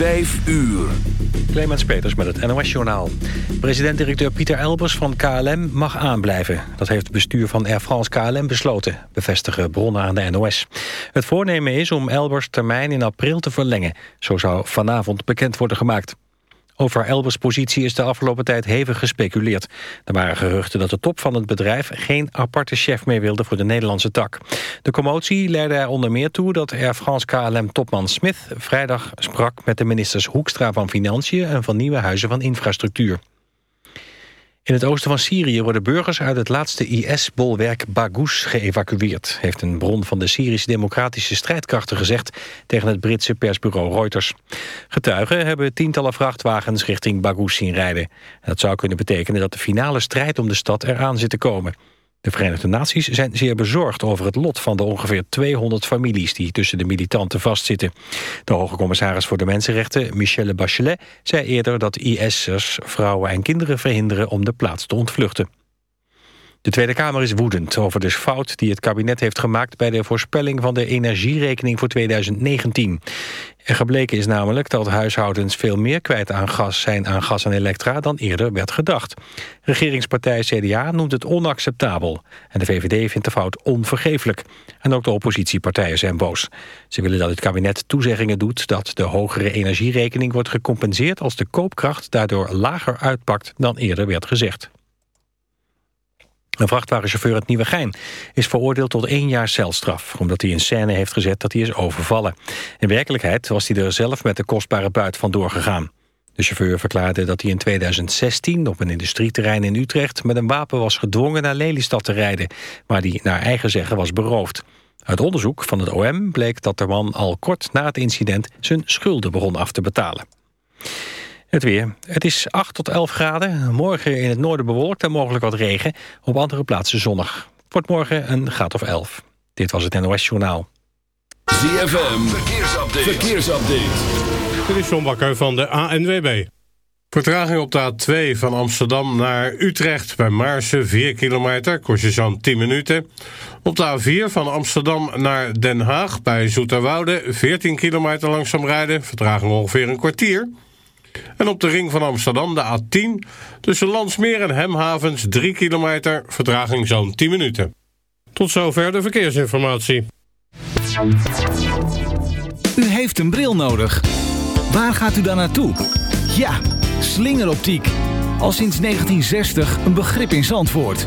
5 uur. Clemens Peters met het NOS-journaal. President-directeur Pieter Elbers van KLM mag aanblijven. Dat heeft het bestuur van Air France KLM besloten, bevestigen bronnen aan de NOS. Het voornemen is om Elbers termijn in april te verlengen. Zo zou vanavond bekend worden gemaakt. Over Elbers positie is de afgelopen tijd hevig gespeculeerd. Er waren geruchten dat de top van het bedrijf geen aparte chef meer wilde voor de Nederlandse tak. De commotie leidde er onder meer toe dat Air France KLM-topman Smith vrijdag sprak met de ministers Hoekstra van Financiën en van Nieuwe Huizen van Infrastructuur. In het oosten van Syrië worden burgers uit het laatste IS-bolwerk Baghouz geëvacueerd... heeft een bron van de Syrische democratische strijdkrachten gezegd... tegen het Britse persbureau Reuters. Getuigen hebben tientallen vrachtwagens richting Baghouz zien rijden. dat zou kunnen betekenen dat de finale strijd om de stad eraan zit te komen. De Verenigde Naties zijn zeer bezorgd over het lot van de ongeveer 200 families die tussen de militanten vastzitten. De hoge commissaris voor de Mensenrechten, Michelle Bachelet, zei eerder dat IS'ers vrouwen en kinderen verhinderen om de plaats te ontvluchten. De Tweede Kamer is woedend over de fout die het kabinet heeft gemaakt... bij de voorspelling van de energierekening voor 2019. Er gebleken is namelijk dat huishoudens veel meer kwijt aan gas zijn aan gas en elektra dan eerder werd gedacht. Regeringspartij CDA noemt het onacceptabel. En de VVD vindt de fout onvergeeflijk. En ook de oppositiepartijen zijn boos. Ze willen dat het kabinet toezeggingen doet dat de hogere energierekening wordt gecompenseerd als de koopkracht daardoor lager uitpakt dan eerder werd gezegd. Een vrachtwagenchauffeur uit Nieuwegein is veroordeeld tot één jaar celstraf... omdat hij een scène heeft gezet dat hij is overvallen. In werkelijkheid was hij er zelf met de kostbare buit vandoor gegaan. De chauffeur verklaarde dat hij in 2016 op een industrieterrein in Utrecht... met een wapen was gedwongen naar Lelystad te rijden... waar hij naar eigen zeggen was beroofd. Uit onderzoek van het OM bleek dat de man al kort na het incident... zijn schulden begon af te betalen. Het weer. Het is 8 tot 11 graden. Morgen in het noorden bewolkt en mogelijk wat regen. Op andere plaatsen zonnig. Het wordt morgen een graad of 11. Dit was het NOS Journaal. ZFM. Verkeersupdate. Verkeersupdate. Dit is John Bakker van de ANWB. Vertraging op de A2 van Amsterdam naar Utrecht bij Maarsen 4 kilometer, kost je zo'n 10 minuten. Op de A4 van Amsterdam naar Den Haag bij Zoeterwoude 14 kilometer langzaam rijden, vertraging ongeveer een kwartier. En op de ring van Amsterdam de A10 tussen Landsmeer en Hemhavens 3 kilometer, vertraging zo'n 10 minuten. Tot zover de verkeersinformatie. U heeft een bril nodig. Waar gaat u dan naartoe? Ja, slingeroptiek. Al sinds 1960 een begrip in Zandvoort.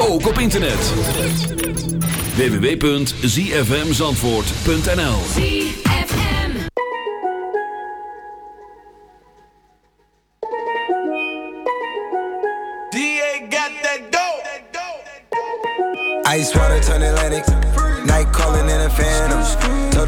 Ook op internet. www.zfmzandvoort.nl DA got that dope. Ice water turn Atlantic. Night calling in a phantom.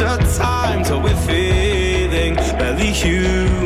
of time till we're feeling barely human.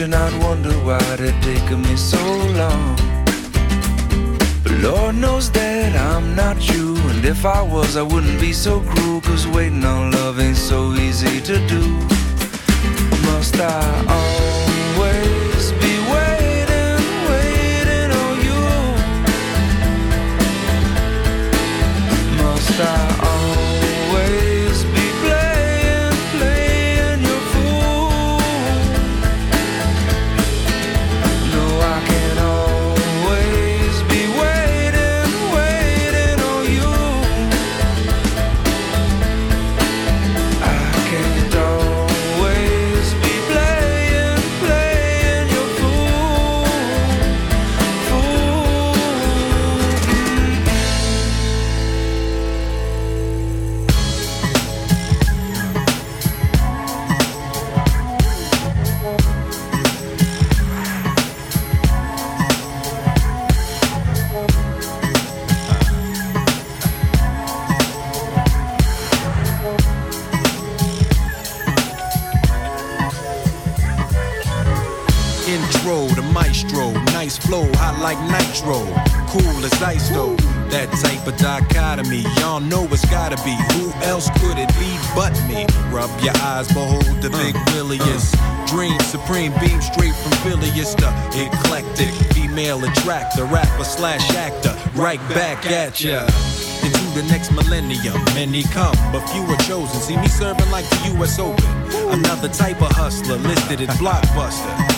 ammunition. I'd wonder why it taken me so long. But Lord knows that I'm not you. And if I was, I wouldn't be so cruel. Cause waiting on love ain't so easy to do. At. Into the next millennium, many come, but few are chosen. See me serving like the U.S. Open. Another type of hustler listed as blockbuster.